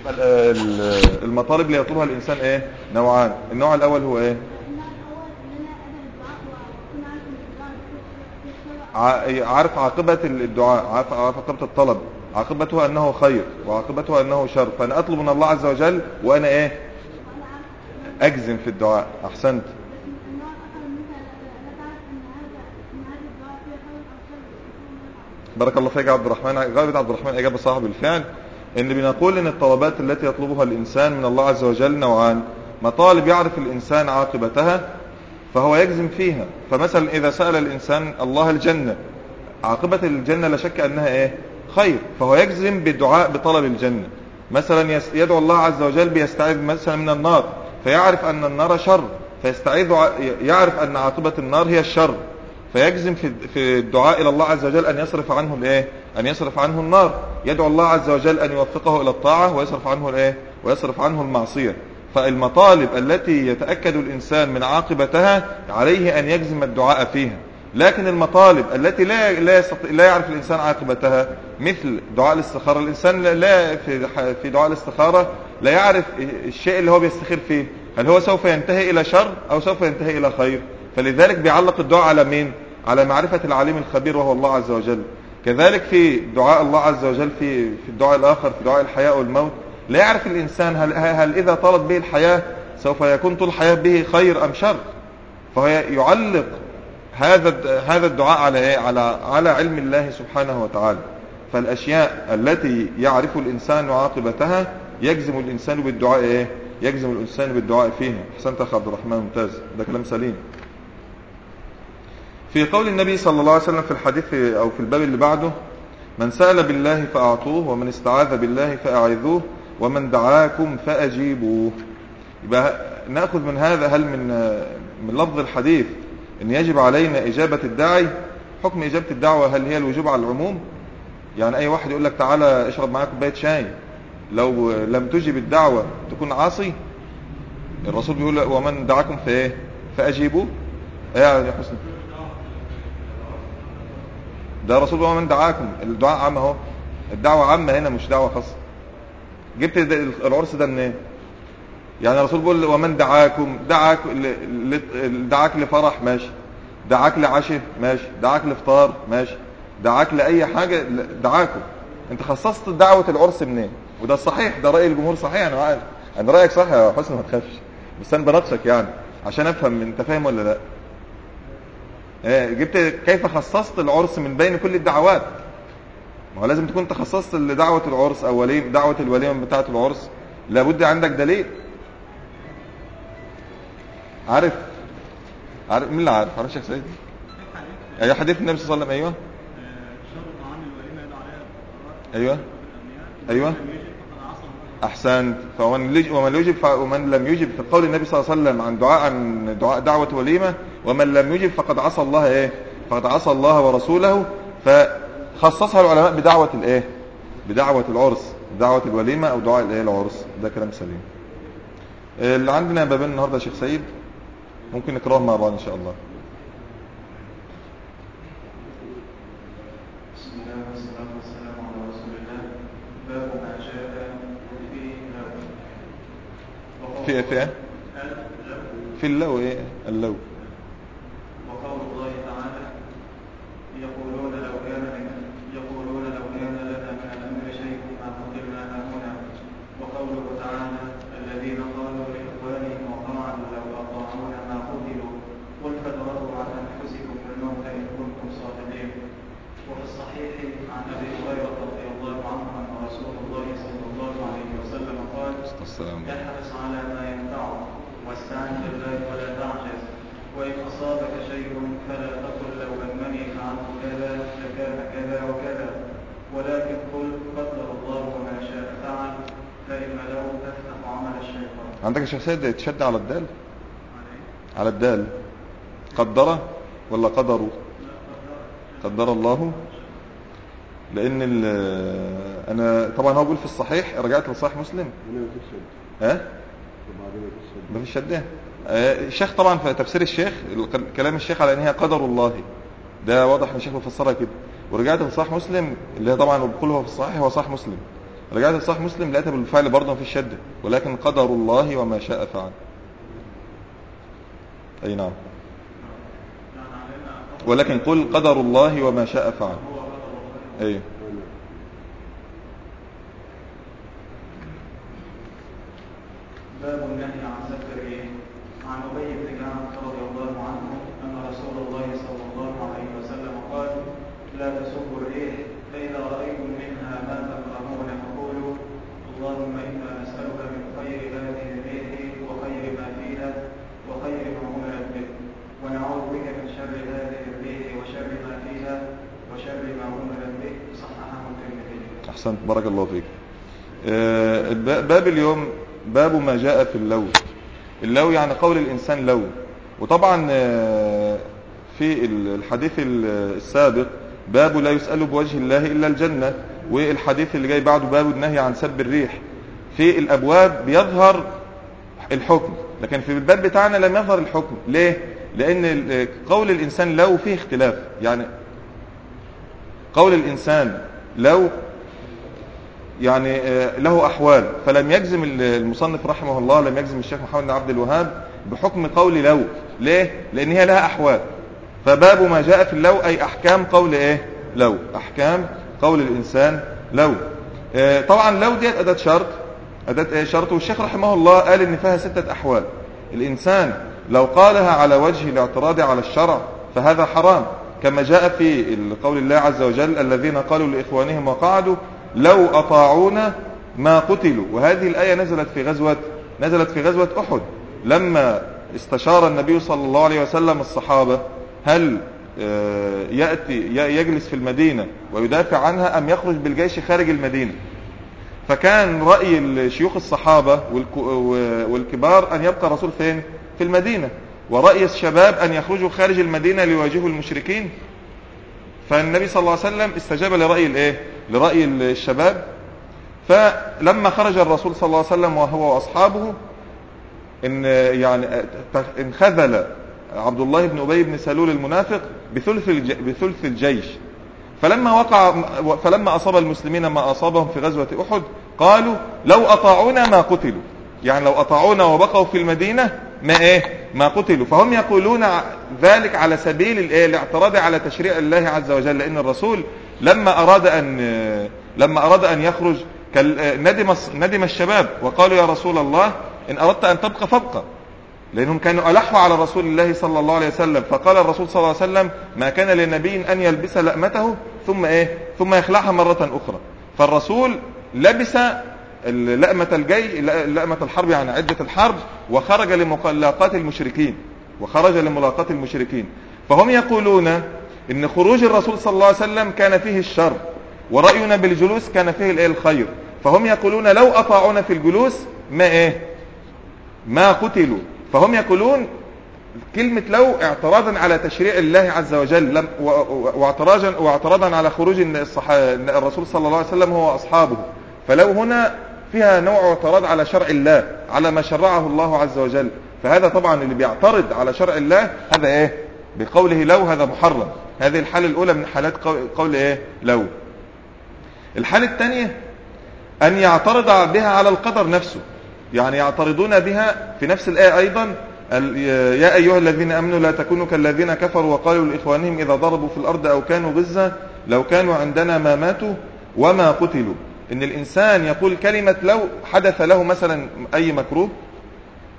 يبقى يبقى ال- المطالب اللي يطلبها الإنسان إيه؟ نوعان. النوع الأول هو إيه؟ عارف عاقبة الدعاء عارف عاقبة الطلب. عاقبته أنه خير وعاقبته أنه شر. فأنا أطلب من الله عز وجل وأنا إيه؟ أجزم في الدعاء. أحسنت. بارك الله فيك عبد الرحمن. غالبا عبد الرحمن إجابة صاحب الفعل. إن بنقول إن الطلبات التي يطلبها الإنسان من الله عز وجل نوعان. مطالب يعرف الإنسان عاقبتها؟ فهو يجزم فيها. فمثلا إذا سأل الإنسان الله الجنة عاقبة الجنة لا شك أنها إيه؟ خير. فهو يجزم بالدعاء بطلب الجنة. مثلا يدعو الله عز وجل بيستعيذ مثلا من النار. فيعرف أن النار شر. فيستعيذ يعرف أن عاقبة النار هي الشر. فيجزم في الدعاء إلى الله عز وجل أن يصرف عنه الايه أن يصرف عنه النار. يدعو الله عز وجل أن يوفقه إلى الطاعة ويصرف عنه الايه ويصرف عنه المعصية. فالمطالب التي يتأكد الإنسان من عاقبتها عليه أن يجزم الدعاء فيها. لكن المطالب التي لا لا لا يعرف الإنسان عاقبتها مثل دعاء الاستخارة. الإنسان لا- في في دعاء الاستخارة لا يعرف الشيء اللي هو بيستخير فيه. هل هو سوف ينتهي إلى شر أو سوف ينتهي إلى خير؟ فلذلك بيعلق الدعاء على مين؟ على معرفة العليم الخبير وهو الله عز وجل. كذلك في دعاء الله عز وجل في في الدعاء الآخر في دعاء الحياة والموت لا يعرف الإنسان هل, هل إذا طالت به الحياة سوف يكون طول الحياة به خير أم شر. فهو يعلق هذا هذا الدعاء على إيه؟ على على علم الله سبحانه وتعالى. فالأشياء التي يعرف الإنسان عاقبتها يجزم الإنسان بالدعاء إيه؟ يجزم الإنسان بالدعاء فيها. أحسنت يا أخ عبد الرحمن ممتاز. ده كلام سليم. في قول النبي صلى الله عليه وسلم في الحديث أو في الباب اللي بعده من سأل بالله فأعطوه ومن استعاذ بالله فأعذوه ومن دعاكم فأجيبوه. يبقى نأخذ من هذا هل من من لفظ الحديث أن يجب علينا إجابة الداعي؟ حكم إجابة الدعوة هل هي الوجوب على العموم؟ يعني أي واحد يقول لك تعالى اشرب معاك كوباية شاي لو لم تجب الدعوة تكون عاصي؟ الرسول بيقول ومن دعاكم فإيه؟ فأجيبوه. إيه يا حسن ده رسول الله من دعاكم. الدعاء عام اهو. الدعوة عامة هنا مش دعوة خاصة. جبت العرس ده منين؟ يعني الرسول بيقول ومن دعاكم؟ دعاك دعاك لفرح ماشي. دعاك لعشاء ماشي. دعاك لفطار ماشي. دعاك لأي حاجة ل- دعاكم. انت خصصت دعوة العرس منين؟ وده الصحيح ده رأي الجمهور صحيح أنا عارف. أنا رأيك صح يا حسن ما تخافش. بس أنا بناقشك يعني عشان أفهم أنت فاهم ولا لأ. جبت كيف خصصت العرس من بين كل الدعوات؟ ما هو لازم تكون تخصصت لدعوة العرس أو وليم دعوة الوليمة بتاعة العرس. لابد عندك دليل. عارف؟ عارف؟ مين اللي عارف؟ عارف شيخ سيد أيوه حديث النبي صلى الله عليه وسلم؟ أيوه. أيوه. الله. أحسنت. فمن. ومن يجب. ومن لم يجب في قول النبي صلى الله عليه وسلم عن دعاء عن دعاء دعوة وليمة ومن لم يجب فقد عصى الله إيه؟ فقد عصى الله ورسوله فخصصها العلماء بدعوة الإيه؟ بدعوة العرس دعوة الوليمة أو دعاء الإيه؟ العرس. ده كلام سليم. اللي عندنا بابين النهارده يا شيخ سيد ممكن نقراهم مع بعض إن شاء الله. في في في اللو إيه؟ اللو وقول الله تعالى يقولون لو كان من يقولون لو كان لنا من الأمر شيء ما قتلنا هنا وقوله تعالى الذين قالوا لإخوانهم وقعدوا لو أطاعونا ما قتلوا قل فادرؤوا عن أنفسكم الموت إن كنتم صادقين وفي الصحيح عن أبي هريرة رضي الله عنه أن رسول الله صلى الله عليه وسلم قال السلام احرص على ما ينفعك واستعن بالله ولا تعجز. وإن أصابك شيء فلا تقل لو أنني فعلت كذا لكان كذا وكذا. ولكن قل قدر الله وما شاء فعل فإن لو تفتح عمل الشيطان. عندك سيد تشد على الدال؟ عليه على الدال. قدر ولا قدروا قدر الله؟ لأن ال- أنا طبعا هو بيقول في الصحيح رجعت لصحيح مسلم. شد. ها؟ شد. ما فيش شده آه، الشيخ طبعا في تفسير الشيخ كلام الشيخ على إن هي قدر الله. ده واضح إن الشيخ بيفسرها كده. ورجعت لصحيح مسلم اللي هي طبعا بقول هو في الصحيح هو صحيح مسلم. رجعت لصحيح مسلم لقيتها بالفعل برضه في الشدة ولكن قدر الله وما شاء فعل. أي نعم. ولكن قل قدر الله وما شاء فعل. هو قدر الله أي باب النهي عن سب الريح عن أبي بن كعب رضي الله عنه أن رسول الله صلى الله عليه وسلم قال لا تسبوا الريح فإذا رأيتم منها ما تكرهون فقولوا اللهم إنا نسألك من خير هذه الريح وخير ما فيها وخير ما أمرت به ونعوذ بك من شر هذه الريح وشر ما فيها وشر ما أمرت به. صححه الترمذي. أحسنت بارك الله فيك. آه، باب اليوم باب ما جاء في اللو. اللو يعني قول الإنسان لو. وطبعا آه، في ال- الحديث ال- السابق باب لا يسأل بوجه الله إلا الجنة. والحديث اللي جاي بعده باب النهي عن سب الريح. في الأبواب بيظهر الحكم لكن في الباب بتاعنا لم يظهر الحكم. ليه؟ لأن قول الإنسان لو فيه اختلاف. يعني قول الإنسان لو يعني آه، له أحوال. فلم يجزم المصنف رحمه الله لم يجزم الشيخ محمد بن عبد الوهاب بحكم قول لو. ليه؟ لأن هي لها أحوال. فباب ما جاء في اللو أي أحكام قول إيه؟ لو. أحكام قول الإنسان لو. آه، طبعا لو ديت أداة شرط. أداة إيه؟ شرط. والشيخ رحمه الله قال إن فيها ستة أحوال. الإنسان لو قالها على وجه الاعتراض على الشرع فهذا حرام. كما جاء في قول الله عز وجل الذين قالوا لإخوانهم وقعدوا لو أطاعونا ما قتلوا. وهذه الآية نزلت في غزوة نزلت في غزوة أحد. لما استشار النبي صلى الله عليه وسلم الصحابة هل آه، يأتي يجلس في المدينة ويدافع عنها أم يخرج بالجيش خارج المدينة؟ فكان رأي شيوخ الصحابة والكبار أن يبقى الرسول فين؟ في المدينة. ورأي الشباب أن يخرجوا خارج المدينة ليواجهوا المشركين. فالنبي صلى الله عليه وسلم استجاب لرأي الإيه؟ لرأي الشباب فلما خرج الرسول صلى الله عليه وسلم وهو وأصحابه إن يعني انخذل عبد الله بن أبي بن سلول المنافق بثلث بثلث الجيش. فلما وقع فلما أصاب المسلمين ما أصابهم في غزوة أحد قالوا لو أطاعونا ما قتلوا. يعني لو أطاعونا وبقوا في المدينة ما إيه ما قتلوا. فهم يقولون ذلك على سبيل الايه الاعتراض على تشريع الله عز وجل لأن الرسول لما أراد أن لما أراد أن يخرج ندم ندم الشباب وقالوا يا رسول الله إن أردت أن تبقى فابقى. لأنهم كانوا ألحوا على رسول الله صلى الله عليه وسلم. فقال الرسول صلى الله عليه وسلم ما كان لنبي أن يلبس لأمته ثم إيه؟ ثم يخلعها مرة أخرى. فالرسول لبس لأمة الجيش لأمة الحرب يعني عدة الحرب وخرج لملاقاة المشركين وخرج لملاقاة المشركين. فهم يقولون إن خروج الرسول صلى الله عليه وسلم كان فيه الشر ورأينا بالجلوس كان فيه الإيه؟ الخير. فهم يقولون لو أطاعونا في الجلوس ما إيه؟ ما قتلوا. فهم يقولون كلمة لو اعتراضا على تشريع الله عز وجل واعتراضا واعتراضا على خروج الرسول صلى الله عليه وسلم هو وأصحابه. فلو هنا فيها نوع اعتراض على شرع الله على ما شرعه الله عز وجل. فهذا طبعا اللي بيعترض على شرع الله هذا إيه؟ بقوله لو هذا محرم. هذه الحالة الأولى من حالات قول, إيه؟ لو. الحالة الثانية أن يعترض بها على القدر نفسه. يعني يعترضون بها في نفس الآية أيضا يا أيها الذين أمنوا لا تكونوا كالذين كفروا وقالوا لإخوانهم إذا ضربوا في الأرض أو كانوا غزة لو كانوا عندنا ما ماتوا وما قتلوا. إن الإنسان يقول كلمة لو حدث له مثلا أي مكروه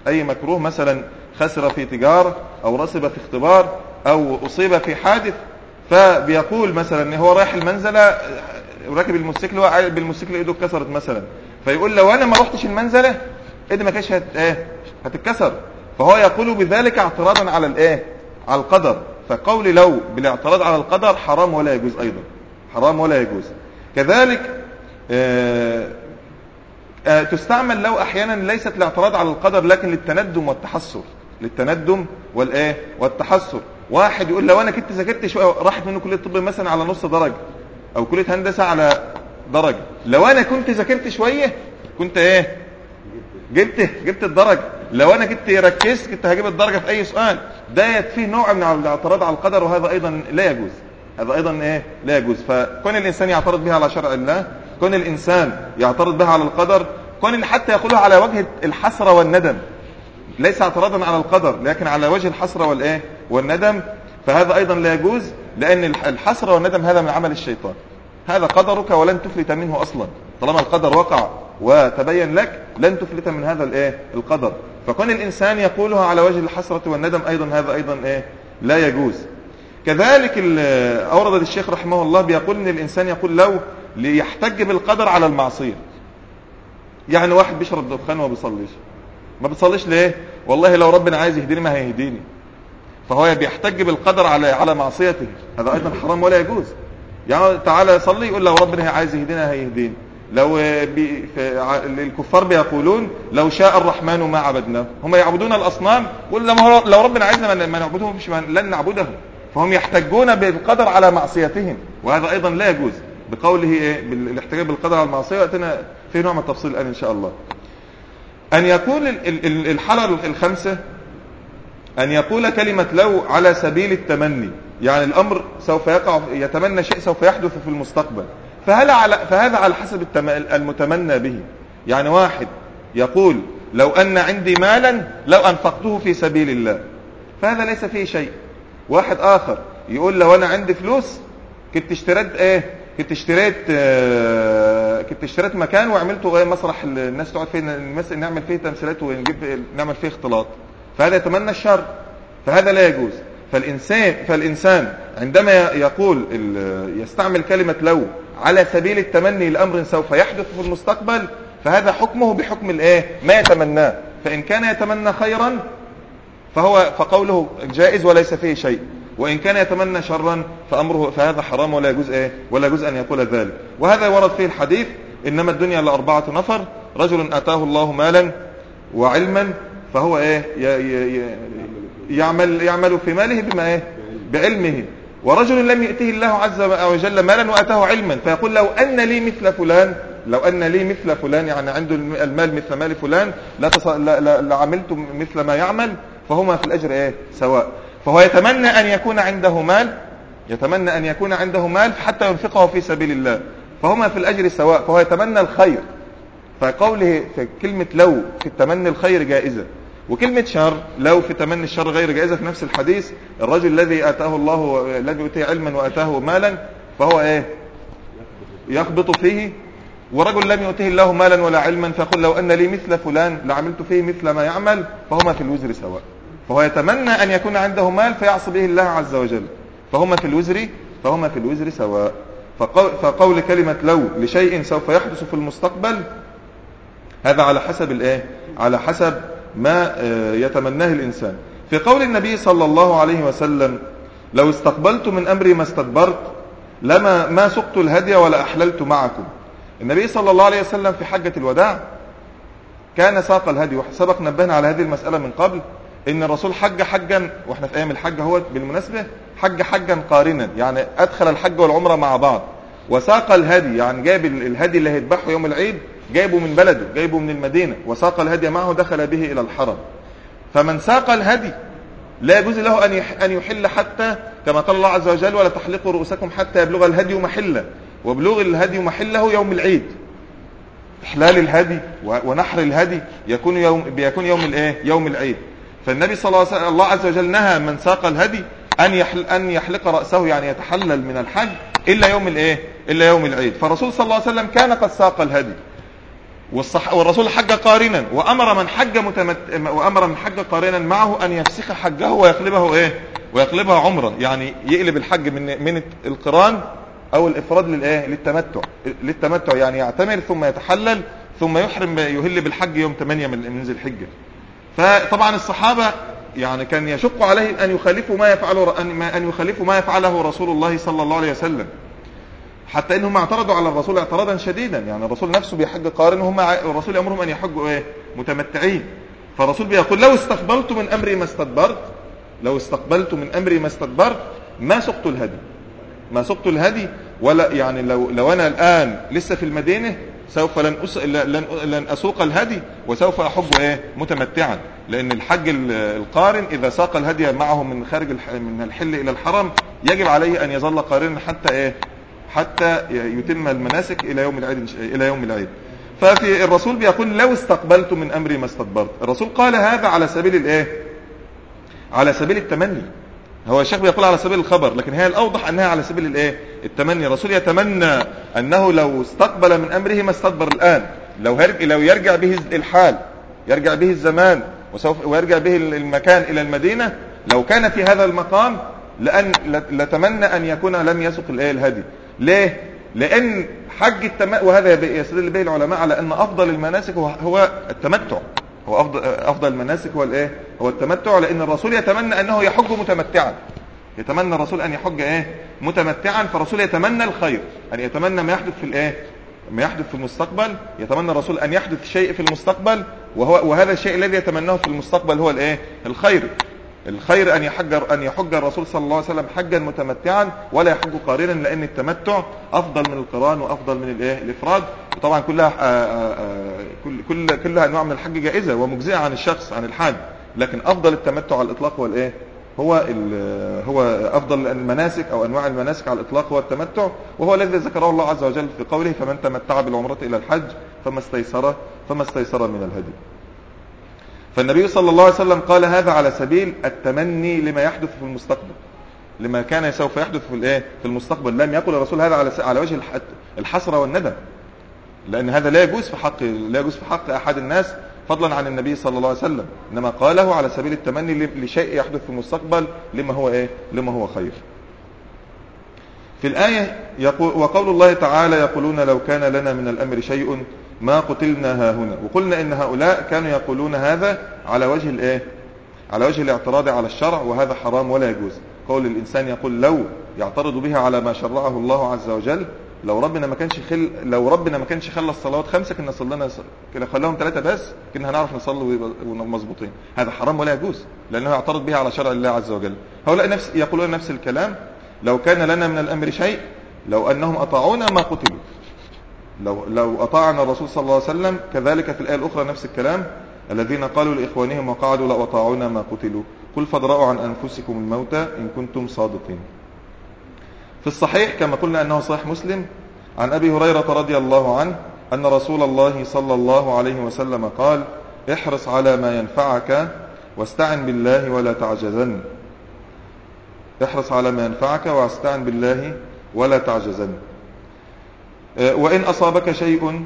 أي مكروه مثلا خسر في تجارة أو رسب في اختبار أو أصيب في حادث فبيقول مثلا إن هو رايح المنزلة راكب الموتوسيكل وقع بالموتوسيكل إيده اتكسرت مثلا. فيقول لو أنا ما رحتش المنزلة ايدي ما كانتش هت... إيه هتتكسر. فهو يقول بذلك اعتراضا على الايه على القدر. فقول لو بالاعتراض على القدر حرام ولا يجوز أيضا. حرام ولا يجوز. كذلك آه آه، تستعمل لو أحيانا ليست الاعتراض على القدر لكن للتندم والتحسر. للتندم والإيه؟ والتحسر. واحد يقول لو أنا كنت ذاكرت شوية راحت منه كلية الطب مثلا على نص درجة أو كلية هندسة على درجة. لو أنا كنت ذاكرت شوية كنت إيه؟ جبت جبت الدرجة. لو أنا كنت ركزت كنت هجيب الدرجة في أي سؤال. ده فيه نوع من الاعتراض على القدر وهذا أيضا لا يجوز. هذا أيضا إيه؟ لا يجوز. فكون الإنسان يعترض بها على شرع الله كون الإنسان يعترض بها على القدر كون حتى يقولها على وجه الحسرة والندم. ليس اعتراضا على القدر لكن على وجه الحسرة والإيه؟ والندم. فهذا أيضا لا يجوز لأن الحسرة والندم هذا من عمل الشيطان. هذا قدرك ولن تفلت منه أصلا. طالما القدر وقع وتبين لك لن تفلت من هذا الإيه؟ القدر. فكون الإنسان يقولها على وجه الحسرة والندم أيضا هذا أيضا إيه؟ لا يجوز. كذلك أورد الشيخ رحمه الله بيقول إن الإنسان يقول لو ليحتج بالقدر على المعصية. يعني واحد بيشرب دخان وما بيصليش. ما بتصليش ليه؟ والله لو ربنا عايز يهديني ما هيهديني. فهو بيحتج بالقدر على على معصيته. هذا أيضا حرام ولا يجوز. يعني تعالى صلي يقول لو ربنا عايز يهدينا هيهدينا لو بي الكفار بيقولون لو شاء الرحمن ما عبدناه. هم يعبدون الأصنام هو- لو ربنا عايزنا ما- نعبدهم لن نعبدهم. فهم يحتجون بالقدر على معصيتهم. وهذا أيضا لا يجوز. بقوله إيه؟ بالاحتجاج بالقدر على المعصية. واتنا في نوع من التفصيل الآن إن شاء الله. أن يقول ال- ال- ال- الحاله الخامسه أن يقول كلمة لو على سبيل التمني يعني الأمر سوف يقع يتمنى شيء سوف يحدث في المستقبل. فهل على فهذا على حسب المتمنى به. يعني واحد يقول لو أن عندي مالا لو أنفقته في سبيل الله. فهذا ليس فيه شيء. واحد آخر يقول لو أنا عندي فلوس كنت اشتريت إيه؟ كنت اشتريت آه، كنت اشتريت مكان وعملته إيه مسرح الناس تقعد فيه نعمل فيه تمثيلات ونجيب نعمل فيه اختلاط. فهذا يتمنى الشر فهذا لا يجوز. فالإنسان, فالإنسان عندما يقول يستعمل كلمة لو على سبيل التمني لأمر سوف يحدث في المستقبل فهذا حكمه بحكم الإيه؟ ما يتمناه. فإن كان يتمنى خيرا فهو فقوله جائز وليس فيه شيء. وإن كان يتمنى شرا فأمره فهذا حرام ولا يجوز إيه؟ ولا يجوز أن يقول ذلك. وهذا ورد فيه الحديث إنما الدنيا لأربعة نفر رجل أتاه الله مالا وعلما فهو إيه؟ يعمل يعمل في ماله بما إيه؟ بعلمه. ورجل لم يأته الله عز وجل مالا وأتاه علما فيقول لو أن لي مثل فلان لو أن لي مثل فلان يعني عنده المال مثل مال فلان لا. لا... مثل ما يعمل فهما في الأجر إيه؟ سواء. فهو يتمنى أن يكون عنده مال يتمنى أن يكون عنده مال حتى ينفقه في سبيل الله. فهما في الأجر سواء فهو يتمنى الخير. فقوله في كلمة لو في التمني الخير جائزة. وكلمة شر لو في تمني الشر غير جائزة في نفس الحديث الرجل الذي أتاه الله الذي أتيه علما وأتاه مالا فهو إيه؟ يخبط فيه. ورجل لم يؤته الله مالا ولا علما فيقول لو أن لي مثل فلان لعملت فيه مثل ما يعمل فهما في الوزر سواء. فهو يتمنى أن يكون عنده مال فيعصي به الله عز وجل. فهما في الوزر فهما في الوزر سواء. فقول, كلمة لو لشيء سوف يحدث في المستقبل هذا على حسب الإيه؟ على حسب ما آه، يتمناه الإنسان. في قول النبي صلى الله عليه وسلم لو استقبلت من أمري ما استدبرت لما ما سقت الهدي ولا أحللت معكم. النبي صلى الله عليه وسلم في حجة الوداع كان ساق الهدي وسبق نبهنا على هذه المسألة من قبل. إن الرسول حج حجا وإحنا في أيام الحج هو بالمناسبة حج حجا قارنا يعني أدخل الحج والعمرة مع بعض. وساق الهدي يعني جايب ال- الهدي اللي هيذبحه يوم العيد جايبه من بلده جايبه من المدينة وساق الهدي معه دخل به إلى الحرم. فمن ساق الهدي لا يجوز له يح- أن يحل حتى كما قال الله عز وجل ولا تحلقوا رؤوسكم حتى يبلغ الهدي محلة وبلوغ الهدي محله يوم العيد. إحلال الهدي ونحر الهدي يكون يوم بيكون يوم الإيه؟ يوم العيد. فالنبي صلى الله عليه وسلم الله عز وجل نهى من ساق الهدي أن يحل أن يحلق رأسه يعني يتحلل من الحج إلا يوم الإيه؟ إلا يوم العيد. فالرسول صلى الله عليه وسلم كان قد ساق الهدي. والصح والرسول حج قارنا وأمر من حج متمت... وأمر من حج قارنا معه أن يفسخ حجه ويقلبه إيه؟ ويقلبها عمره يعني يقلب الحج من من القران أو الإفراد للإيه؟ للتمتع. للتمتع يعني يعتمر ثم يتحلل ثم يحرم يهل بالحج يوم 8 من من ذي الحجة. فطبعا الصحابة يعني كان يشق عليهم أن يخالفوا ما يفعله ان يخالفوا ما يفعله رسول الله صلى الله عليه وسلم. حتى إنهم اعترضوا على الرسول اعتراضا شديدا. يعني الرسول نفسه بيحج قارن وهم الرسول يأمرهم أن يحجوا إيه؟ متمتعين. فالرسول بيقول لو استقبلت من أمري ما استدبرت لو استقبلت من أمري ما استدبرت ما سقت الهدي. ما سقت الهدي ولا يعني لو لو أنا الآن لسه في المدينة سوف لن أس... لن لن أسوق الهدي وسوف احج إيه؟ متمتعا. لأن الحج ال- القارن إذا ساق الهدي معه من خارج الح... من الحل إلى الحرم يجب عليه أن يظل قارنا حتى إيه؟ حتى يتم المناسك إلى يوم العيد إلى يوم العيد. ففي الرسول بيقول لو استقبلت من أمري ما استدبرت. الرسول قال هذا على سبيل الايه على سبيل التمني. هو الشيخ بيقول على سبيل الخبر لكن هي الأوضح أنها على سبيل الإيه؟ التمني. الرسول يتمنى أنه لو استقبل من أمره ما استدبر الآن لو لو يرجع به الحال يرجع به الزمان وسوف ويرجع به المكان إلى المدينة لو كان في هذا المقام لأن لتمنى أن يكون لم يسق الإيه؟ الهدي. ليه؟ لأن حج التم وهذا يستدل به العلماء على أن أفضل المناسك هو التمتع. هو افضل أفضل المناسك هو الإيه؟ هو التمتع لأن الرسول يتمنى أنه يحج متمتعا. يتمنى الرسول أن يحج إيه؟ متمتعا فالرسول يتمنى الخير. ان يتمنى ما يحدث في الإيه؟ ما يحدث في المستقبل. يتمنى الرسول أن يحدث شيء في المستقبل وهو وهذا الشيء الذي يتمناه في المستقبل هو الإيه؟ الخير. الخير أن يحج أن يحج الرسول صلى الله عليه وسلم حجا متمتعا ولا يحج قارنا لأن التمتع أفضل من القران وأفضل من الإيه؟ الإفراد. وطبعا كلها آآ آآ كل كل كلها انواع من الحج جائزة ومجزئة عن الشخص عن الحاج. لكن أفضل التمتع على الإطلاق هو الإيه؟ هو هو أفضل المناسك أو أنواع المناسك على الإطلاق هو التمتع. وهو الذي ذكره الله عز وجل في قوله فمن تمتع بالعمرة إلى الحج فما استيسر فما استيسر من الهدي. فالنبي صلى الله عليه وسلم قال هذا على سبيل التمني لما يحدث في المستقبل. لما كان سوف يحدث في الايه؟ في المستقبل. لم يقل الرسول هذا على على وجه الحسرة والندم. لأن هذا لا يجوز في حق لا يجوز في حق أحد الناس فضلا عن النبي صلى الله عليه وسلم. إنما قاله على سبيل التمني لشيء يحدث في المستقبل لما هو إيه؟ لما هو خير. في الآية يقول وقول الله تعالى يقولون لو كان لنا من الأمر شيء ما قتلنا ها هنا وقلنا إن هؤلاء كانوا يقولون هذا على وجه الإيه؟ على وجه الاعتراض على الشرع وهذا حرام ولا يجوز. قول الإنسان يقول لو يعترض به على ما شرعه الله عز وجل لو ربنا ما كانش خل لو ربنا ما كانش خلى الصلوات خمسة كنا صلينا كنا خلاهم ثلاثة بس كنا هنعرف نصلي ومظبوطين. هذا حرام ولا يجوز لأنه يعترض به على شرع الله عز وجل. هؤلاء نفس يقولون نفس الكلام لو كان لنا من الأمر شيء لو أنهم أطاعونا ما قتلوا. لو لو أطاعنا الرسول صلى الله عليه وسلم كذلك في الآية الأخرى نفس الكلام الذين قالوا لإخوانهم وقعدوا لو أطاعونا ما قتلوا. قل فادرأوا عن أنفسكم الموت إن كنتم صادقين. في الصحيح كما قلنا أنه صحيح مسلم عن أبي هريرة رضي الله عنه أن رسول الله صلى الله عليه وسلم قال احرص على ما ينفعك واستعن بالله ولا تعجزن. احرص على ما ينفعك واستعن بالله ولا تعجزن. وإن أصابك شيء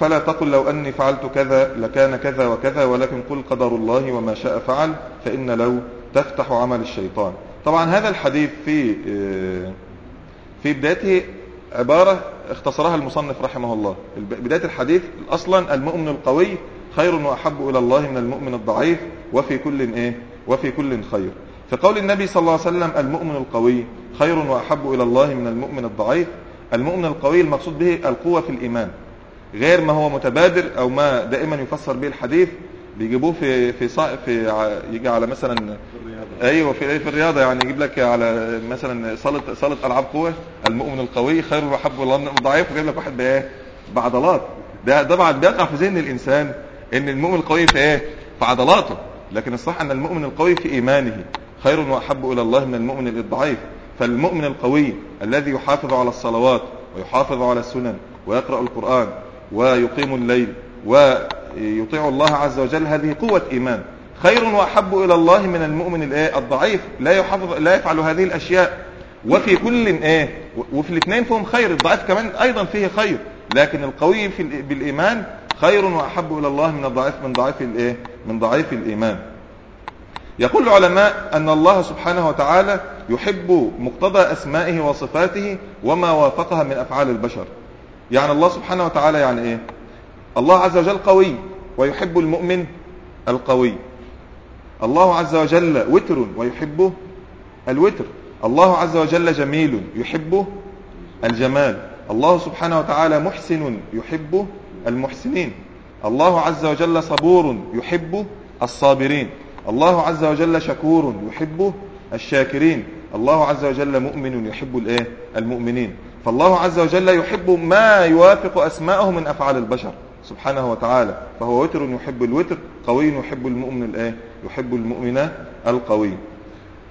فلا تقل لو أني فعلت كذا لكان كذا وكذا ولكن قل قدر الله وما شاء فعل فإن لو تفتح عمل الشيطان. طبعا هذا الحديث في في بدايته عبارة اختصرها المصنف رحمه الله. بداية الحديث أصلا المؤمن القوي خير وأحب إلى الله من المؤمن الضعيف وفي كل إيه؟ وفي كل خير. فقول النبي صلى الله عليه وسلم المؤمن القوي خير وأحب إلى الله من المؤمن الضعيف المؤمن القوي المقصود به القوة في الإيمان. غير ما هو متبادر أو ما دائما يفسر به الحديث بيجيبوه في في صا في يجي على مثلا أيوه في في الرياضة يعني يجيب لك على مثلا صالة صالة ألعاب قوة المؤمن القوي خير وحب الله الضعيف ويجيب لك واحد بإيه؟ بعضلات. ده طبعا بيقع في ذهن الإنسان إن المؤمن القوي في إيه؟ في عضلاته. لكن الصح أن المؤمن القوي في إيمانه خير وأحب إلى الله من المؤمن الضعيف. فالمؤمن القوي الذي يحافظ على الصلوات ويحافظ على السنن ويقرأ القرآن ويقيم الليل ويطيع الله عز وجل هذه قوة إيمان. خير وأحب إلى الله من المؤمن الضعيف. لا يحافظ لا يفعل هذه الأشياء. وفي كل إيه؟ وفي الاثنين فيهم خير الضعيف كمان أيضا فيه خير. لكن القوي في بالإيمان خير وأحب إلى الله من الضعيف من ضعيف الإيه من ضعيف الإيمان. يقول العلماء أن الله سبحانه وتعالى يحب مقتضى أسمائه وصفاته وما وافقها من أفعال البشر. يعني الله سبحانه وتعالى يعني إيه؟ الله عز وجل قوي ويحب المؤمن القوي. الله عز وجل وتر ويحبه الوتر. الله عز وجل جميل يحبه الجمال. الله سبحانه وتعالى محسن يحبه المحسنين. الله عز وجل صبور يحبه الصابرين. الله عز وجل شكور يحبه الشاكرين. الله عز وجل مؤمن يحب الإيه؟ المؤمنين. فالله عز وجل يحب ما يوافق أسماءه من أفعال البشر سبحانه وتعالى. فهو وتر يحب الوتر قوي يحب المؤمن الإيه؟ يحب المؤمن القوي.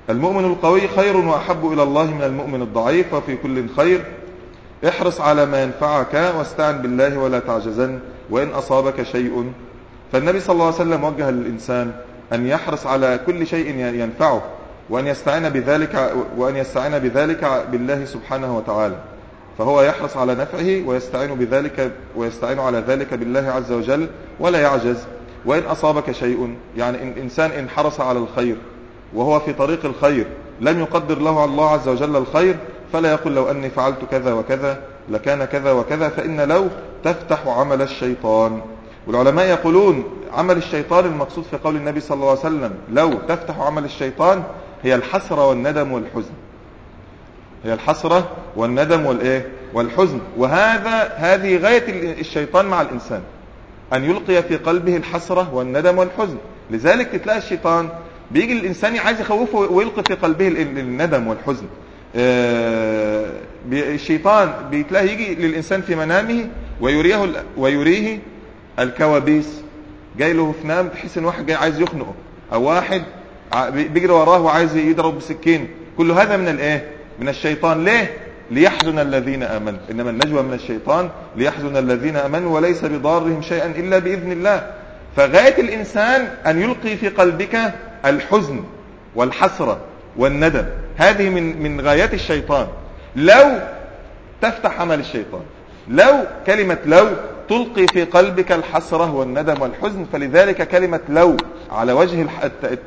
المؤمن القوي خير وأحب إلى الله من المؤمن الضعيف وفي كل خير. احرص على ما ينفعك واستعن بالله ولا تعجزن وإن أصابك شيء. فالنبي صلى الله عليه وسلم وجه للإنسان أن يحرص على كل شيء ينفعه وأن يستعين بذلك وأن يستعين بذلك بالله سبحانه وتعالى. فهو يحرص على نفعه ويستعين بذلك ويستعين على ذلك بالله عز وجل ولا يعجز. وإن أصابك شيء يعني إن إنسان إن حرص على الخير وهو في طريق الخير لم يقدر له الله عز وجل الخير فلا يقول لو أني فعلت كذا وكذا لكان كذا وكذا فإن لو تفتح عمل الشيطان. والعلماء يقولون عمل الشيطان المقصود في قول النبي صلى الله عليه وسلم لو تفتح عمل الشيطان هي الحسرة والندم والحزن. هي الحسرة والندم والإيه؟ والحزن. وهذا هذه غاية الشيطان مع الإنسان أن يلقي في قلبه الحسرة والندم والحزن. لذلك تلاقي الشيطان بيجي الإنسان عايز يخوفه ويلقي في قلبه الندم والحزن. الشيطان بيتلاقي يجي للإنسان في منامه ويريه ويريه الكوابيس. جاي له في نام تحس إن واحد جاي عايز يخنقه. أو واحد بيجري وراه وعايز يضرب بسكين. كل هذا من الإيه؟ من الشيطان. ليه؟ ليحزن الذين آمنوا. إنما النجوى من الشيطان ليحزن الذين آمنوا وليس بضارهم شيئا إلا بإذن الله. فغاية الإنسان أن يلقي في قلبك الحزن والحسرة والندم. هذه من من غايات الشيطان. لو تفتح عمل الشيطان لو كلمة لو تلقي في قلبك الحسرة والندم والحزن فلذلك كلمة لو على وجه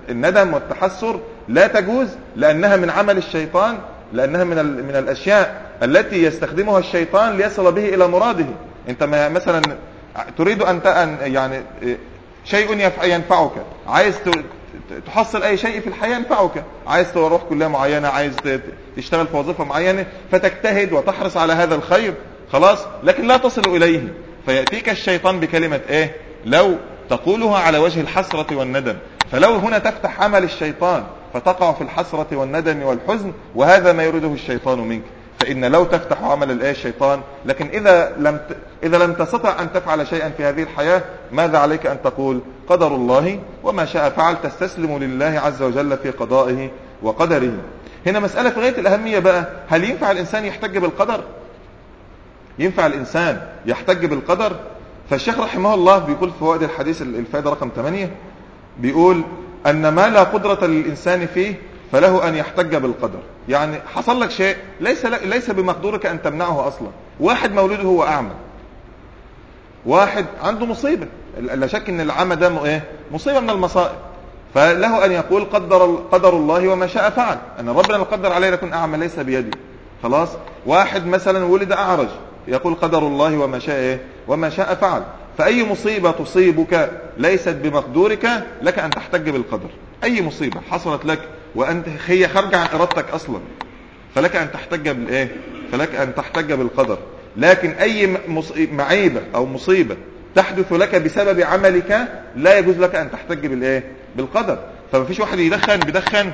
الندم والتحسر لا تجوز لأنها من عمل الشيطان لأنها من من الأشياء التي يستخدمها الشيطان ليصل به إلى مراده. أنت مثلا تريد أن يعني شيء ينفعك عايز تحصل أي شيء في الحياة ينفعك عايز تروح كلية معينة عايز تشتغل في وظيفة معينة فتجتهد وتحرص على هذا الخير. خلاص؟ لكن لا تصل إليه فيأتيك الشيطان بكلمة إيه؟ لو تقولها على وجه الحسرة والندم. فلو هنا تفتح عمل الشيطان فتقع في الحسرة والندم والحزن وهذا ما يريده الشيطان منك. فإن لو تفتح عمل الإيه؟ الشيطان لكن إذا لم ت... إذا لم تستطع أن تفعل شيئا في هذه الحياة ماذا عليك أن تقول؟ قدر الله وما شاء فعل تستسلم لله عز وجل في قضائه وقدره. هنا مسألة في غاية الأهمية بقى هل ينفع الإنسان يحتج بالقدر؟ ينفع الإنسان يحتج بالقدر؟ فالشيخ رحمه الله بيقول في فوائد الحديث الفائدة رقم 8 بيقول أن ما لا قدرة للإنسان فيه فله أن يحتج بالقدر. يعني حصل لك شيء ليس ليس بمقدورك أن تمنعه أصلا. واحد مولوده هو أعمى. واحد عنده مصيبة. لا شك أن العمى ده إيه؟ مصيبة من المصائب. فله أن يقول قدر قدر الله وما شاء فعل. أن ربنا قدر عليه يكون أعمى ليس بيده. خلاص؟ واحد مثلا ولد أعرج. يقول قدر الله وما شاء إيه؟ وما شاء فعل. فأي مصيبة تصيبك ليست بمقدورك لك أن تحتج بالقدر. أي مصيبة حصلت لك وأنت هي خارجة عن إرادتك أصلا فلك أن تحتج بالإيه فلك أن تحتج بالقدر. لكن أي معيبة أو مصيبة تحدث لك بسبب عملك لا يجوز لك أن تحتج بالإيه بالقدر. فما فيش واحد يدخن بيدخن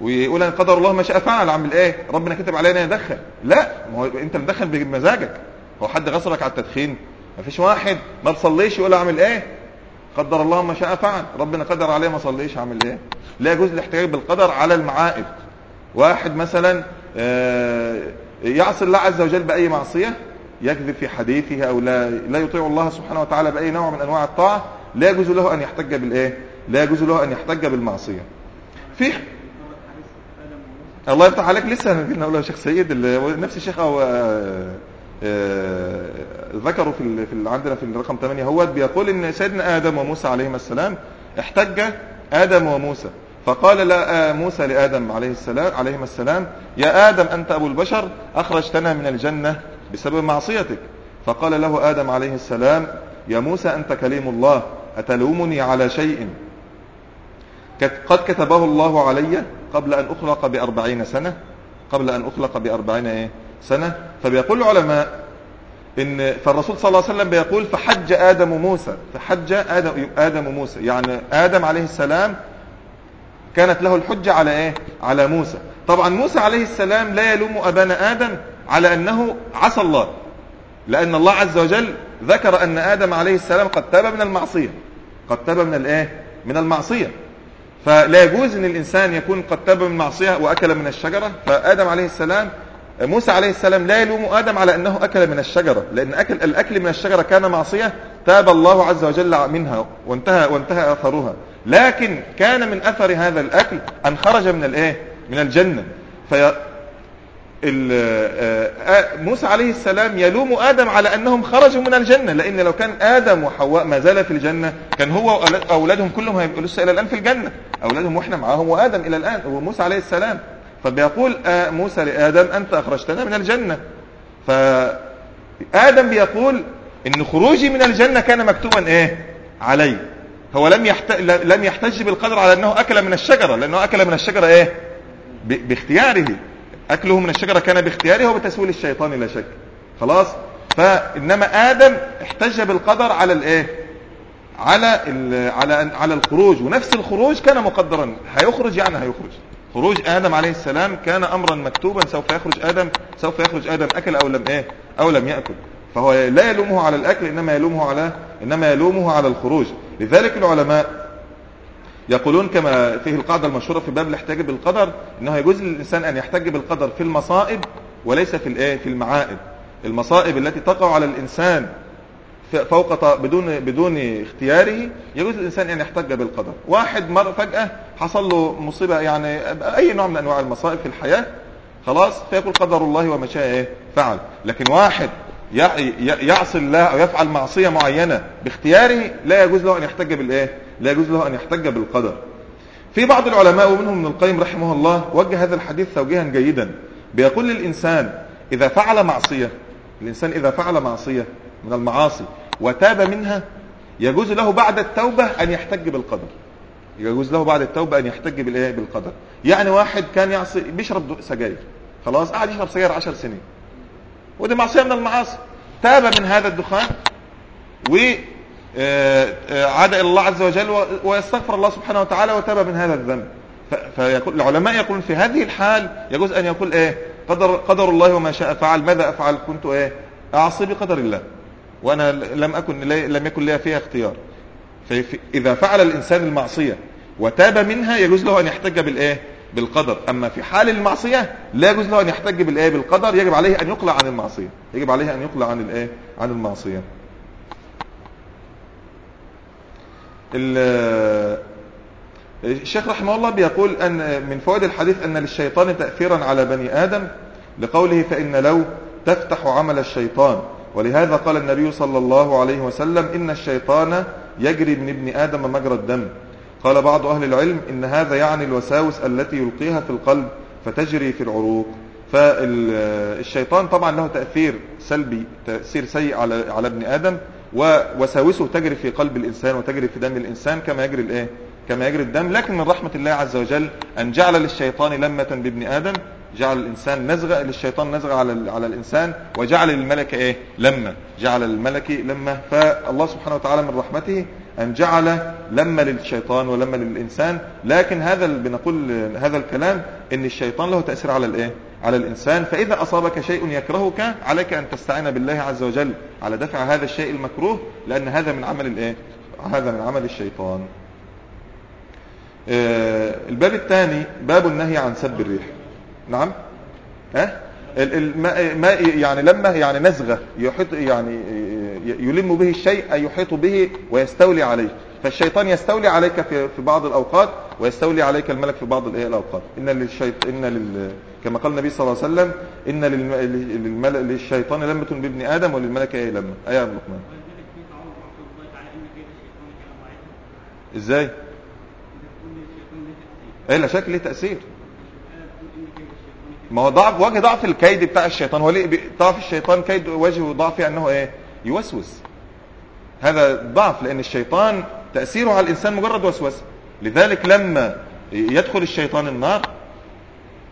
ويقول أن قدر الله ما شاء فعل. عامل إيه ربنا كتب علينا يدخن لا ما هو أنت مدخن بمزاجك. هو حد غصبك على التدخين؟ ما فيش واحد ما بصليش يقول اعمل آية. قدر الله ما شاء فعل. ربنا قدر عليه ما صليش اعمل آية. لا يجوز الاحتجاج بالقدر على المعائب واحد مثلا يعصي الله عز وجل بأي معصية؟ يكذب في حديثه أو لا لا يطيع الله سبحانه وتعالى بأي نوع من أنواع الطاعة. لا يجوز له أن يحتج بالآية. لا يجوز له أن يحتج بالمعصية. في الله يفتح عليك لسه قلنا اقولها شيخ سيد نفس الشيخ أو ذكروا في في عندنا في الرقم 8 هو بيقول إن سيدنا آدم وموسى عليهما السلام احتج آدم وموسى فقال لا موسى لآدم عليه السلام عليهما السلام يا آدم أنت أبو البشر أخرجتنا من الجنة بسبب معصيتك فقال له آدم عليه السلام يا موسى أنت كليم الله أتلومني على شيء؟ قد كتبه الله علي قبل أن أخلق بأربعين سنة. قبل أن أخلق بأربعين إيه؟ سنة. فبيقول العلماء إن فالرسول صلى الله عليه وسلم بيقول فحج آدم موسى. فحج آدم, آدم موسى. يعني آدم عليه السلام كانت له الحجة على إيه؟ على موسى. طبعا موسى عليه السلام لا يلوم أبانا آدم على أنه عصى الله. لأن الله عز وجل ذكر أن آدم عليه السلام قد تاب من المعصية. قد تاب من الإيه؟ من المعصية. فلا يجوز أن الإنسان يكون قد تاب من المعصية وأكل من الشجرة. فآدم عليه السلام موسى عليه السلام لا يلوم آدم على أنه أكل من الشجرة لأن أكل الأكل من الشجرة كان معصية تاب الله عز وجل منها وانتهى وانتهى أثرها لكن كان من أثر هذا الأكل أن خرج من الإيه؟ من الجنة. في ال- آه، موسى عليه السلام يلوم آدم على أنهم خرجوا من الجنة لأن لو كان آدم وحواء ما زال في الجنة كان هو وأولادهم كلهم هيبقوا لسه إلى الآن في الجنة. أولادهم وإحنا معاهم وآدم إلى الآن وموسى عليه السلام. فبيقول آه، موسى لآدم أنت أخرجتنا من الجنة. فآدم بيقول إن خروجي من الجنة كان مكتوبا إيه؟ علي. هو لم لم يحتج بالقدر على أنه أكل من الشجرة لأنه أكل من الشجرة إيه؟ باختياره. أكله من الشجرة كان باختياره وبتسويل الشيطان لا شك. خلاص؟ فإنما آدم احتج بالقدر على الإيه؟ على على على الخروج. ونفس الخروج كان مقدرا. هيخرج يعني هيخرج. خروج آدم عليه السلام كان أمرا مكتوبا سوف يخرج آدم سوف يخرج آدم أكل أو لم إيه؟ أو لم يأكل. فهو لا يلومه على الأكل إنما يلومه على إنما يلومه على الخروج. لذلك العلماء يقولون كما فيه القاعدة المشهورة في باب الاحتجاج بالقدر إنه يجوز للإنسان أن يحتج بالقدر في المصائب وليس في الإيه؟ في المعائب. المصائب التي تقع على الإنسان فوق بدون بدون اختياره يجوز للإنسان أن يحتج بالقدر. واحد مر فجأة حصل له مصيبة يعني أي نوع من أنواع المصائب في الحياة خلاص فيقول قدر الله وما شاء إيه؟ فعل. لكن واحد يعصي الله أو يفعل معصية معينة باختياره لا يجوز له أن يحتج بالإيه؟ لا يجوز له أن يحتج بالقدر. في بعض العلماء ومنهم ابن القيم رحمه الله وجه هذا الحديث توجيها جيدا. بيقول للإنسان إذا فعل معصية الإنسان إذا فعل معصية من المعاصي وتاب منها يجوز له بعد التوبة أن يحتج بالقدر. يجوز له بعد التوبة أن يحتج بالإيه بالقدر. يعني واحد كان يعصي بيشرب سجاير. خلاص قاعد يشرب سجاير عشر سنين. ودي معصية من المعاصي. تاب من هذا الدخان عاد إلى الله عز وجل ويستغفر الله سبحانه وتعالى وتاب من هذا الذنب. فيقول العلماء يقولون في هذه الحال يجوز أن يقول إيه قدر قدر الله وما شاء فعل ماذا أفعل؟ كنت إيه أعصي بقدر الله. وأنا لم أكن لي لم يكن لي فيها اختيار. إذا فعل الإنسان المعصية وتاب منها يجوز له أن يحتج بالايه بالقدر. أما في حال المعصية لا يجوز له أن يحتج بالايه بالقدر. يجب عليه أن يقلع عن المعصية. يجب عليه أن يقلع عن الايه عن المعصية. الشيخ رحمه الله بيقول أن من فوائد الحديث أن للشيطان تأثيرا على بني آدم لقوله فإن لو تفتح عمل الشيطان. ولهذا قال النبي صلى الله عليه وسلم إن الشيطان يجري من ابن آدم مجرى الدم. قال بعض أهل العلم إن هذا يعني الوساوس التي يلقيها في القلب فتجري في العروق. فالشيطان طبعا له تأثير سلبي تأثير سيء على على ابن آدم. ووساوسه تجري في قلب الإنسان وتجري في دم الإنسان كما يجري الإيه؟ كما يجري الدم. لكن من رحمة الله عز وجل أن جعل للشيطان لمة بابن آدم جعل الإنسان نزغة للشيطان نزغة على على الإنسان وجعل للملك إيه؟ لمة. جعل الملك لمة. فالله سبحانه وتعالى من رحمته أن جعل لمة للشيطان ولمة للإنسان. لكن هذا بنقول هذا الكلام إن الشيطان له تأثير على الإيه؟ على الإنسان فإذا أصابك شيء يكرهك عليك أن تستعين بالله عز وجل على دفع هذا الشيء المكروه لأن هذا من عمل الإيه؟ هذا من عمل الشيطان. آه، الباب الثاني باب النهي عن سب الريح. نعم؟ ها؟ ما يعني لما يعني نزغة يحيط يعني يلم به الشيء أي يحيط به ويستولي عليه. فالشيطان يستولي عليك في بعض الأوقات ويستولي عليك الملك في بعض الأوقات. إن للشيط إن لل كما قال النبي صلى الله عليه وسلم إن للم... للمل... للشيطان لمة بابن آدم وللملك إيه لمة. إيه يا ابن لقمان؟ إزاي؟ إيه لا شك ليه تأثير. ما هو ضعف وجه ضعف الكيد بتاع الشيطان هو ليه ضعف الشيطان كيد وجه ضعفه إنه إيه؟ يوسوس. هذا ضعف لأن الشيطان تأثيره على الإنسان مجرد وسوسة. لذلك لما يدخل الشيطان النار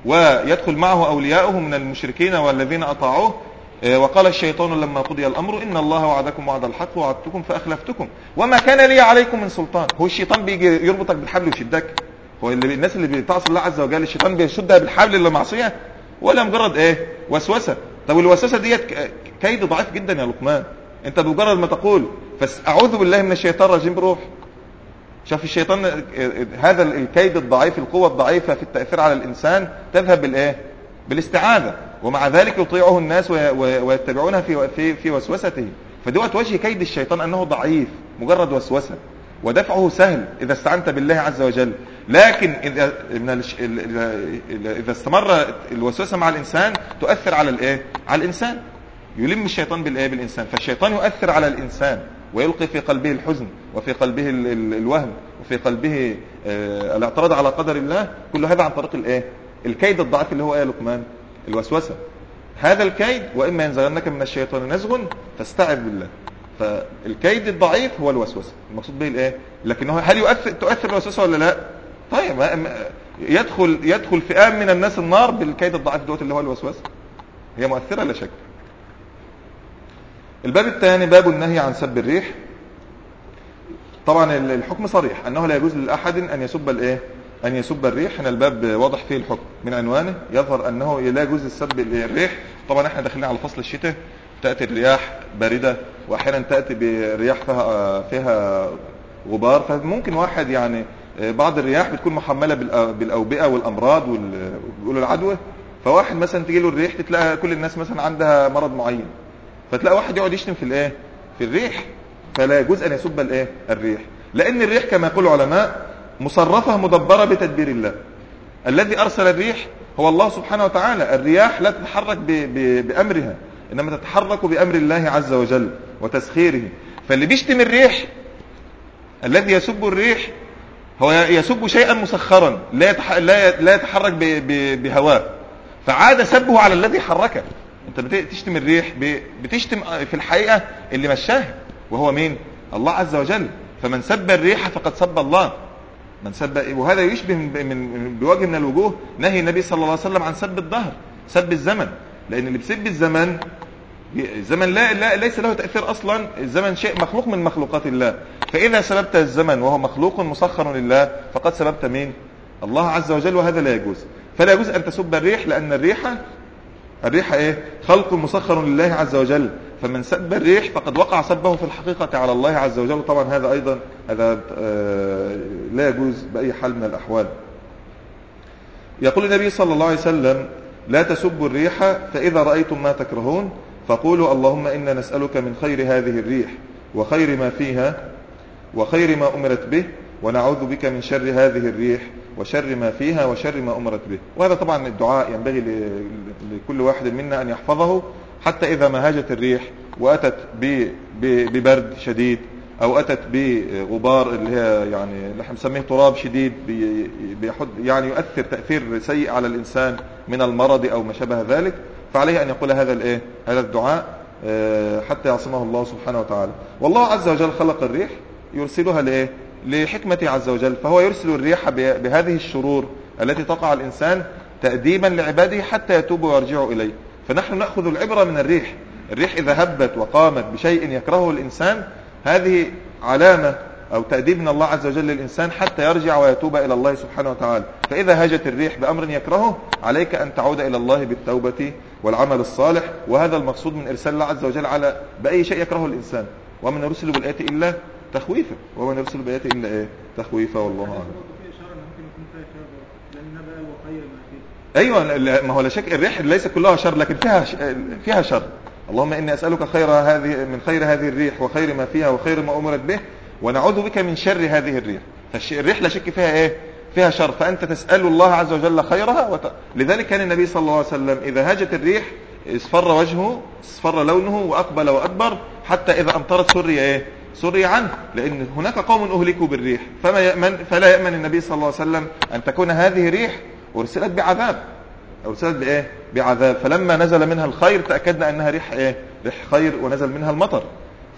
ويدخل معه أولياؤه من المشركين والذين أطاعوه. آه، وقال الشيطان لما قضي الأمر إن الله وعدكم وعد الحق وعدتكم فأخلفتكم. وما كان لي عليكم من سلطان. هو الشيطان بيجي يربطك بالحبل ويشدك. هو اللي الناس اللي بتعصي الله عز وجل الشيطان بيشدها بالحبل اللي معصية. ولا مجرد إيه؟ وسوسة. طب الوسوسة ديت كيد ضعيف جدا يا لقمان. أنت بمجرد ما تقول فاعوذ بالله من الشيطان الرجيم بروح. شوف الشيطان آه، آه، هذا الكيد الضعيف القوة الضعيفة في التأثير على الإنسان تذهب بالإيه؟ بالاستعاذة. ومع ذلك يطيعه الناس وي- وي- ويتبعونها في في في وسوسته. فدوت وجه كيد الشيطان أنه ضعيف مجرد وسوسة. ودفعه سهل إذا استعنت بالله عز وجل. لكن إذا إذا استمر الوسوسة مع الإنسان تؤثر على الإيه؟ على الإنسان. يلم الشيطان بالإيه؟ بالإنسان. فالشيطان يؤثر على الإنسان. ويلقي في قلبه الحزن وفي قلبه ال- ال- الوهم وفي قلبه آه، الاعتراض على قدر الله كل هذا عن طريق الايه؟ الكيد الضعيف اللي هو إيه لقمان الوسوسة. هذا الكيد وإما ينزغنك من الشيطان نزغ فاستعذ بالله. فالكيد الضعيف هو الوسوسة. المقصود به الايه؟ لكنه هل يؤثر تؤثر الوسوسة ولا لا؟ طيب يدخل يدخل فئام من الناس النار بالكيد الضعيف دوت اللي هو الوسوسة. هي مؤثرة لا شك. الباب الثاني باب النهي عن سب الريح. طبعا ال- الحكم صريح أنه لا يجوز لأحد أن يسب الإيه؟ أن يسب الريح. هنا الباب واضح فيه الحكم من عنوانه. يظهر أنه لا يجوز السب ال- الريح. طبعا إحنا داخلين على فصل الشتاء. تأتي الرياح باردة واحيانا تأتي برياح فيها فيها غبار. فممكن واحد يعني بعض الرياح بتكون محملة بالأوبئة والأمراض وال- وبيقولوا العدوى فواحد مثلا تجي له الريح تلاقي كل الناس مثلا عندها مرض معين. فتلاقي واحد يقعد يشتم في الايه؟ في الريح فلا يجوز أن يسب الايه؟ الريح. لأن الريح كما يقول العلماء مصرفة مدبرة بتدبير الله. الذي أرسل الريح هو الله سبحانه وتعالى. الرياح لا تتحرك ب ب بأمرها إنما تتحرك بأمر الله عز وجل وتسخيره. فاللي بيشتم الريح الذي يسب الريح هو يسب شيئا مسخرا لا. لا يتحرك. بهواه فعاد سبه على الذي حركه. انت بت- بتشتم الريح. بتشتم في الحقيقة اللي مشاها وهو مين؟ الله عز وجل. فمن سب الريح فقد سب الله. من سب وهذا يشبه من بوجه من الوجوه. نهي النبي صلى الله عليه وسلم عن سب الدهر سب الزمن. لأن اللي بيسب الزمن الزمن لا, لا ليس له تأثير أصلا. الزمن شيء مخلوق من مخلوقات الله. فإذا سببت الزمن وهو مخلوق مسخر لله فقد سببت مين؟ الله عز وجل وهذا لا يجوز. فلا يجوز أن تسب الريح لأن الريح الريح إيه؟ خلق مسخر لله عز وجل. فمن سب الريح فقد وقع سبه في الحقيقة على الله عز وجل. طبعا هذا أيضا هذا آه، لا يجوز بأي حال من الأحوال. يقول النبي صلى الله عليه وسلم لا تسبوا الريح فإذا رأيتم ما تكرهون فقولوا اللهم إنا نسألك من خير هذه الريح وخير ما فيها وخير ما أمرت به ونعوذ بك من شر هذه الريح. وشر ما فيها وشر ما أمرت به. وهذا طبعا الدعاء ينبغي لكل واحد منا أن يحفظه حتى إذا ما هاجت الريح وأتت ببرد شديد أو أتت بغبار اللي هي يعني اللي إحنا بنسميه تراب شديد بي- بيحد يعني يؤثر تأثير سيء على الإنسان من المرض أو ما شابه ذلك. فعليه أن يقول هذا الإيه؟ هذا الدعاء آه، حتى يعصمه الله سبحانه وتعالى. والله عز وجل خلق الريح يرسلها لإيه؟ لحكمته عز وجل فهو يرسل الريح بهذه الشرور التي تقع الإنسان تأديبا لعباده حتى يتوبوا ويرجعوا إليه. فنحن نأخذ العبرة من الريح. الريح إذا هبت وقامت بشيء يكرهه الإنسان هذه علامة أو تأديب من الله عز وجل للإنسان حتى يرجع ويتوب إلى الله سبحانه وتعالى. فإذا هاجت الريح بأمر يكرهه عليك أن تعود إلى الله بالتوبة والعمل الصالح. وهذا المقصود من إرسال الله عز وجل على بأي شيء يكرهه الإنسان. ومن يرسل بالآيات إلا تخويفا ومن يرسل بالآيات إلا إيه؟ تخويفا والله أعلم. أيوه ما هو لا شك الريح ليس كلها شر لكن فيها فيها شر. اللهم إني أسألك خير هذه من خير هذه الريح وخير ما فيها وخير ما أمرت به ونعوذ بك من شر هذه الريح. فالريح لا شك فيها إيه؟ فيها شر. فأنت تسأل الله عز وجل خيرها وت... لذلك كان النبي صلى الله عليه وسلم إذا هاجت الريح اصفر وجهه اصفر لونه وأقبل وادبر حتى إذا أمطرت سري إيه؟ سري عنه لأن هناك قوم أهلكوا بالريح. فما يأمن فلا يأمن النبي صلى الله عليه وسلم أن تكون هذه ريح أرسلت بعذاب. أرسلت بإيه؟ بعذاب. فلما نزل منها الخير تأكدنا أنها ريح إيه؟ ريح خير ونزل منها المطر.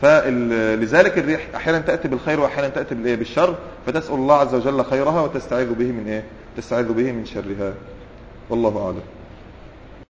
فلذلك الريح أحيانا تأتي بالخير وأحيانا تأتي بالايه بالشر. فتسأل الله عز وجل خيرها وتستعيذ به من إيه؟ تستعيذ به من شرها. والله أعلم.